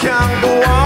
can't go on.